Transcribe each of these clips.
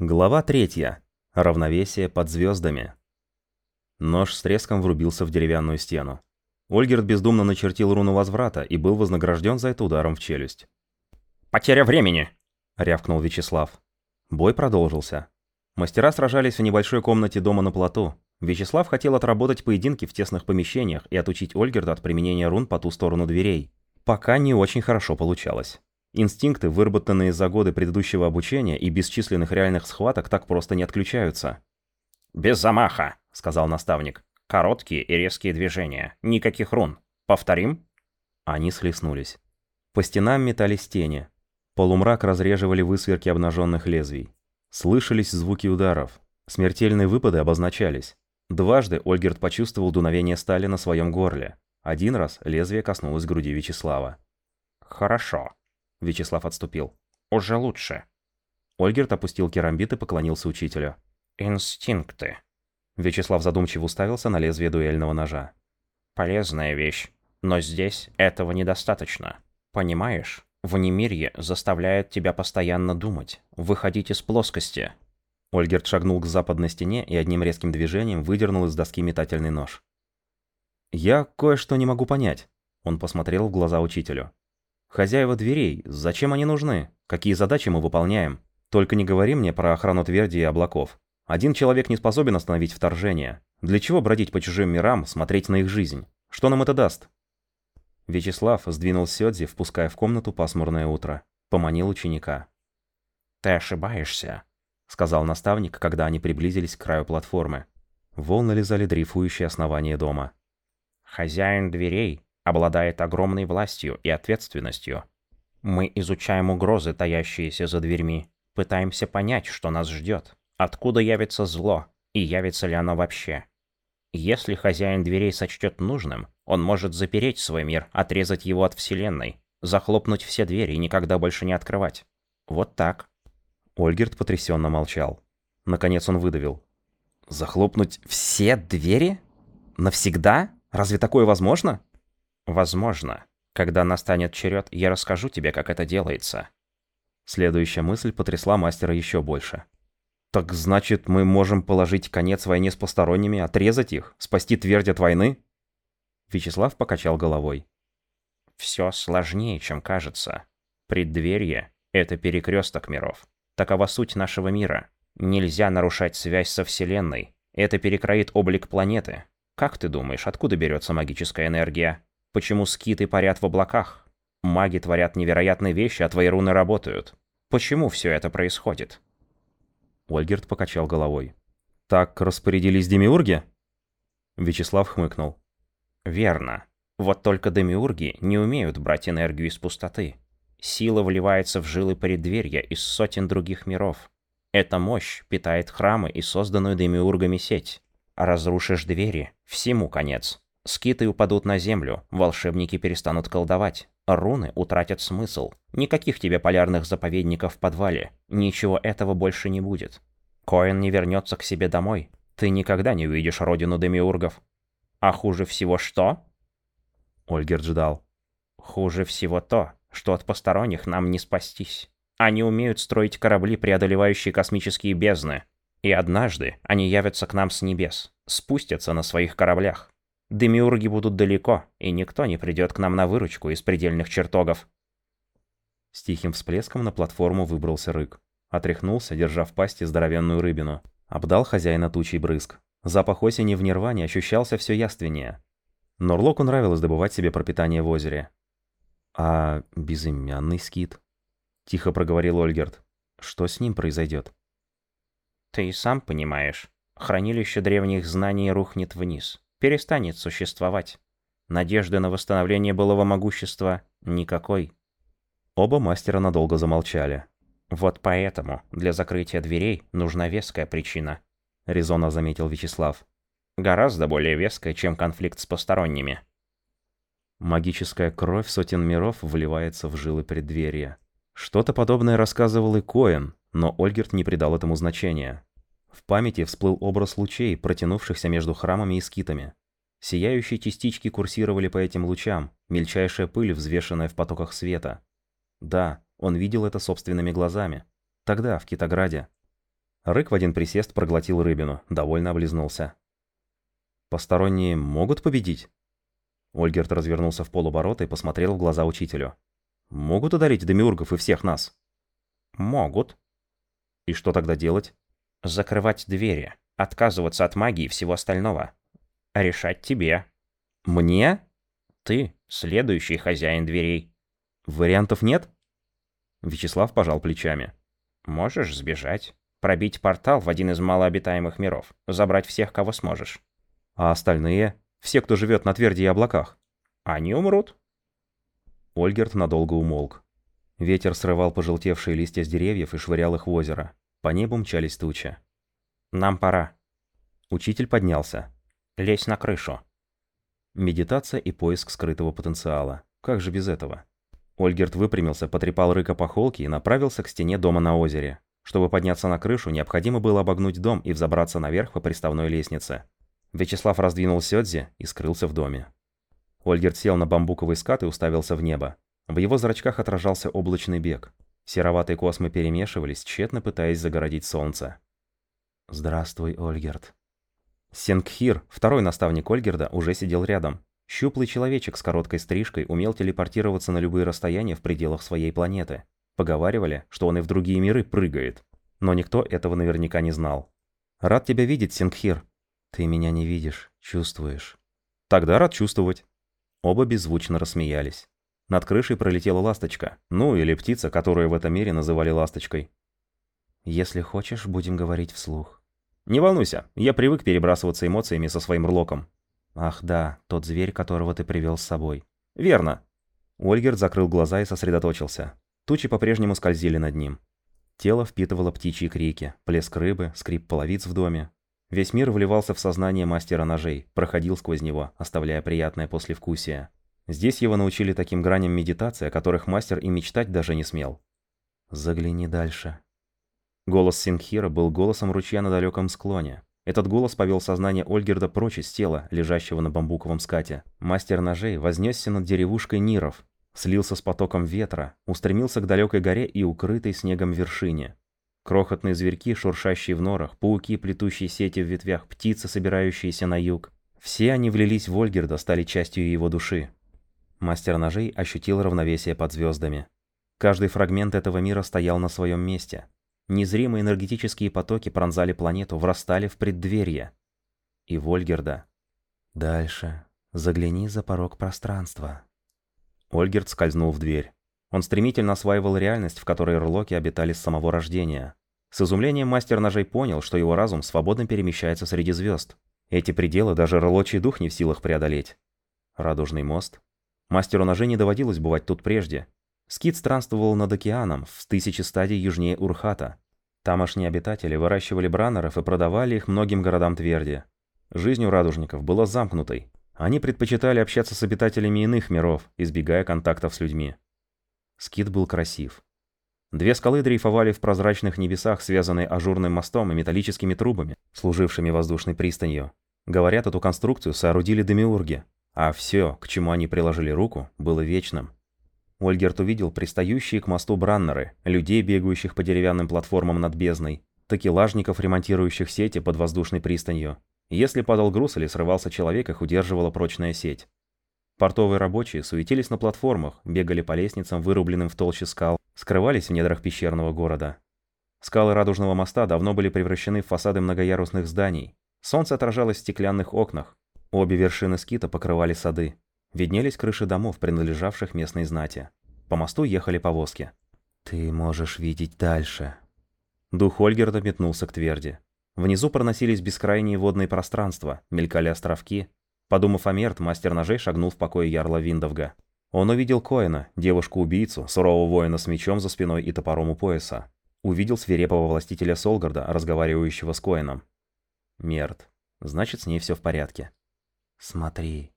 Глава третья. Равновесие под звездами. Нож с треском врубился в деревянную стену. Ольгерт бездумно начертил руну возврата и был вознагражден за это ударом в челюсть. «Потеря времени!» — рявкнул Вячеслав. Бой продолжился. Мастера сражались в небольшой комнате дома на плоту. Вячеслав хотел отработать поединки в тесных помещениях и отучить Ольгерда от применения рун по ту сторону дверей. Пока не очень хорошо получалось. Инстинкты, выработанные за годы предыдущего обучения и бесчисленных реальных схваток, так просто не отключаются. «Без замаха», — сказал наставник. «Короткие и резкие движения. Никаких рун. Повторим?» Они слеснулись. По стенам метались тени. Полумрак разреживали высверки обнаженных лезвий. Слышались звуки ударов. Смертельные выпады обозначались. Дважды Ольгерт почувствовал дуновение стали на своем горле. Один раз лезвие коснулось груди Вячеслава. «Хорошо», Вячеслав отступил. «Уже лучше». Ольгерт опустил керамбит и поклонился учителю. «Инстинкты». Вячеслав задумчиво уставился на лезвие дуэльного ножа. «Полезная вещь. Но здесь этого недостаточно. Понимаешь, внемирье заставляет тебя постоянно думать, выходить из плоскости». Ольгерт шагнул к западной стене и одним резким движением выдернул из доски метательный нож. «Я кое-что не могу понять», — он посмотрел в глаза учителю. Хозяева дверей, зачем они нужны? Какие задачи мы выполняем? Только не говори мне про охрану тверди и облаков. Один человек не способен остановить вторжение. Для чего бродить по чужим мирам, смотреть на их жизнь? Что нам это даст? Вячеслав сдвинул Сёдзи, впуская в комнату пасмурное утро. Поманил ученика. «Ты ошибаешься», — сказал наставник, когда они приблизились к краю платформы. Волны лизали дрейфующие основания дома. «Хозяин дверей обладает огромной властью и ответственностью. Мы изучаем угрозы, таящиеся за дверьми, пытаемся понять, что нас ждет, откуда явится зло и явится ли оно вообще. Если хозяин дверей сочтет нужным, он может запереть свой мир, отрезать его от Вселенной, захлопнуть все двери и никогда больше не открывать. Вот так. Ольгерт потрясенно молчал. Наконец он выдавил. «Захлопнуть все двери? Навсегда? Разве такое возможно?» Возможно. Когда настанет черед, я расскажу тебе, как это делается. Следующая мысль потрясла мастера еще больше. Так значит, мы можем положить конец войне с посторонними, отрезать их, спасти твердь от войны? Вячеслав покачал головой. Все сложнее, чем кажется. Преддверие — это перекресток миров. Такова суть нашего мира. Нельзя нарушать связь со Вселенной. Это перекроит облик планеты. Как ты думаешь, откуда берется магическая энергия? Почему скиты парят в облаках? Маги творят невероятные вещи, а твои руны работают. Почему все это происходит?» Ольгерт покачал головой. «Так распорядились демиурги?» Вячеслав хмыкнул. «Верно. Вот только демиурги не умеют брать энергию из пустоты. Сила вливается в жилы преддверья из сотен других миров. Эта мощь питает храмы и созданную демиургами сеть. Разрушишь двери — всему конец. Скиты упадут на землю, волшебники перестанут колдовать, руны утратят смысл. Никаких тебе полярных заповедников в подвале. Ничего этого больше не будет. Коэн не вернется к себе домой. Ты никогда не увидишь родину демиургов. А хуже всего что? Ольгер ждал. Хуже всего то, что от посторонних нам не спастись. Они умеют строить корабли, преодолевающие космические бездны. И однажды они явятся к нам с небес, спустятся на своих кораблях. Демиурги будут далеко, и никто не придет к нам на выручку из предельных чертогов. С тихим всплеском на платформу выбрался рык. Отряхнулся, держа в пасти здоровенную рыбину. Обдал хозяина тучей брызг. Запах осени в Нирване ощущался все яственнее. Норлоку нравилось добывать себе пропитание в озере. «А безымянный скит?» — тихо проговорил Ольгерт. «Что с ним произойдет?» «Ты и сам понимаешь. Хранилище древних знаний рухнет вниз перестанет существовать. Надежды на восстановление былого могущества никакой. Оба мастера надолго замолчали. «Вот поэтому для закрытия дверей нужна веская причина», — резонно заметил Вячеслав. «Гораздо более веская, чем конфликт с посторонними». Магическая кровь сотен миров вливается в жилы преддверия. Что-то подобное рассказывал и Коэн, но Ольгерт не придал этому значения. В памяти всплыл образ лучей, протянувшихся между храмами и скитами. Сияющие частички курсировали по этим лучам, мельчайшая пыль, взвешенная в потоках света. Да, он видел это собственными глазами. Тогда, в Китограде. Рык в один присест проглотил рыбину, довольно облизнулся. «Посторонние могут победить?» Ольгерт развернулся в полоборота и посмотрел в глаза учителю. «Могут ударить демиургов и всех нас?» «Могут». «И что тогда делать?» «Закрывать двери, отказываться от магии и всего остального. Решать тебе». «Мне?» «Ты следующий хозяин дверей». «Вариантов нет?» Вячеслав пожал плечами. «Можешь сбежать, пробить портал в один из малообитаемых миров, забрать всех, кого сможешь». «А остальные? Все, кто живет на тверди и облаках?» «Они умрут». Ольгерт надолго умолк. Ветер срывал пожелтевшие листья с деревьев и швырял их в озеро. По небу мчались тучи. «Нам пора». Учитель поднялся. «Лезь на крышу». Медитация и поиск скрытого потенциала. Как же без этого? Ольгерт выпрямился, потрепал Рыка по холке и направился к стене дома на озере. Чтобы подняться на крышу, необходимо было обогнуть дом и взобраться наверх по приставной лестнице. Вячеслав раздвинул Сёдзи и скрылся в доме. Ольгерт сел на бамбуковый скат и уставился в небо. В его зрачках отражался облачный бег. Сероватые космы перемешивались, тщетно пытаясь загородить солнце. «Здравствуй, Ольгерт», Сенгхир, второй наставник Ольгерда, уже сидел рядом. Щуплый человечек с короткой стрижкой умел телепортироваться на любые расстояния в пределах своей планеты. Поговаривали, что он и в другие миры прыгает. Но никто этого наверняка не знал. «Рад тебя видеть, Сенгхир». «Ты меня не видишь, чувствуешь». «Тогда рад чувствовать». Оба беззвучно рассмеялись. Над крышей пролетела ласточка. Ну, или птица, которую в этом мире называли ласточкой. «Если хочешь, будем говорить вслух». «Не волнуйся, я привык перебрасываться эмоциями со своим рлоком». «Ах да, тот зверь, которого ты привел с собой». «Верно». Ольгерт закрыл глаза и сосредоточился. Тучи по-прежнему скользили над ним. Тело впитывало птичьи крики, плеск рыбы, скрип половиц в доме. Весь мир вливался в сознание мастера ножей, проходил сквозь него, оставляя приятное послевкусие. Здесь его научили таким граням медитации, о которых мастер и мечтать даже не смел. «Загляни дальше», Голос Сингхира был голосом ручья на далеком склоне. Этот голос повел сознание Ольгерда прочь из тела, лежащего на бамбуковом скате. Мастер ножей вознесся над деревушкой Ниров, слился с потоком ветра, устремился к далекой горе и укрытой снегом вершине. Крохотные зверьки, шуршащие в норах, пауки, плетущие сети в ветвях, птицы, собирающиеся на юг. Все они влились в Ольгерда, стали частью его души. Мастер ножей ощутил равновесие под звездами. Каждый фрагмент этого мира стоял на своем месте. Незримые энергетические потоки пронзали планету, врастали в преддверие. И Вольгерда. «Дальше. Загляни за порог пространства». Ольгерд скользнул в дверь. Он стремительно осваивал реальность, в которой Рлоки обитали с самого рождения. С изумлением мастер ножей понял, что его разум свободно перемещается среди звезд. Эти пределы даже Рлочий дух не в силах преодолеть. Радужный мост. Мастеру ножей не доводилось бывать тут прежде, Скит странствовал над океаном, в тысячи стадий южнее Урхата. Тамошние обитатели выращивали бранеров и продавали их многим городам Тверди. Жизнь у радужников была замкнутой. Они предпочитали общаться с обитателями иных миров, избегая контактов с людьми. Скит был красив. Две скалы дрейфовали в прозрачных небесах, связанные ажурным мостом и металлическими трубами, служившими воздушной пристанью. Говорят, эту конструкцию соорудили демиурги, а все, к чему они приложили руку, было вечным. Ольгерт увидел пристающие к мосту браннеры, людей, бегающих по деревянным платформам над бездной, такелажников, ремонтирующих сети под воздушной пристанью. Если падал груз или срывался человек, их удерживала прочная сеть. Портовые рабочие суетились на платформах, бегали по лестницам, вырубленным в толще скал, скрывались в недрах пещерного города. Скалы Радужного моста давно были превращены в фасады многоярусных зданий. Солнце отражалось в стеклянных окнах. Обе вершины скита покрывали сады. Виднелись крыши домов, принадлежавших местной знати. По мосту ехали повозки. «Ты можешь видеть дальше». Дух Ольгерда метнулся к тверди. Внизу проносились бескрайние водные пространства, мелькали островки. Подумав о Мерт, мастер ножей шагнул в покой ярла Виндовга. Он увидел Коэна, девушку-убийцу, сурового воина с мечом за спиной и топором у пояса. Увидел свирепого властителя Солгарда, разговаривающего с Коэном. Мерт. Значит, с ней все в порядке. «Смотри»,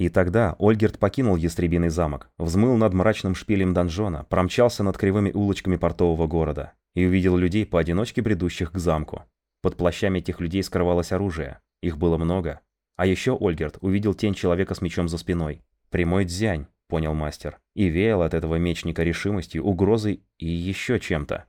и тогда Ольгерт покинул Ястребиный замок, взмыл над мрачным шпилем донжона, промчался над кривыми улочками портового города и увидел людей, поодиночке бредущих к замку. Под плащами этих людей скрывалось оружие. Их было много. А еще Ольгерт увидел тень человека с мечом за спиной. Прямой дзянь, понял мастер, и веял от этого мечника решимостью, угрозой и еще чем-то.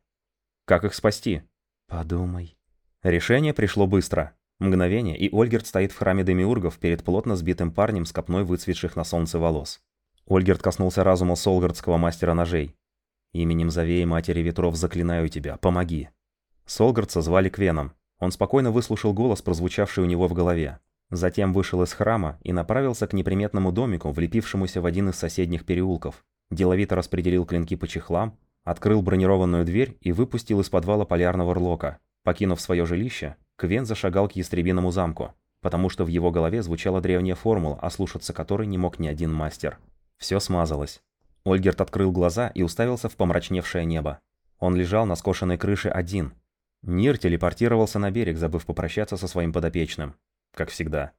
Как их спасти? Подумай. Решение пришло быстро. Мгновение, и Ольгерт стоит в храме Демиургов перед плотно сбитым парнем с копной выцветших на солнце волос. Ольгерт коснулся разума солгардского мастера ножей. «Именем Завеи Матери Ветров заклинаю тебя, помоги!» Солгардца звали Квеном. Он спокойно выслушал голос, прозвучавший у него в голове. Затем вышел из храма и направился к неприметному домику, влепившемуся в один из соседних переулков. Деловито распределил клинки по чехлам, открыл бронированную дверь и выпустил из подвала полярного рлока. Покинув свое жилище, Квен зашагал к ястребиному замку, потому что в его голове звучала древняя формула, ослушаться которой не мог ни один мастер. Все смазалось. Ольгерт открыл глаза и уставился в помрачневшее небо. Он лежал на скошенной крыше один. Нир телепортировался на берег, забыв попрощаться со своим подопечным. Как всегда.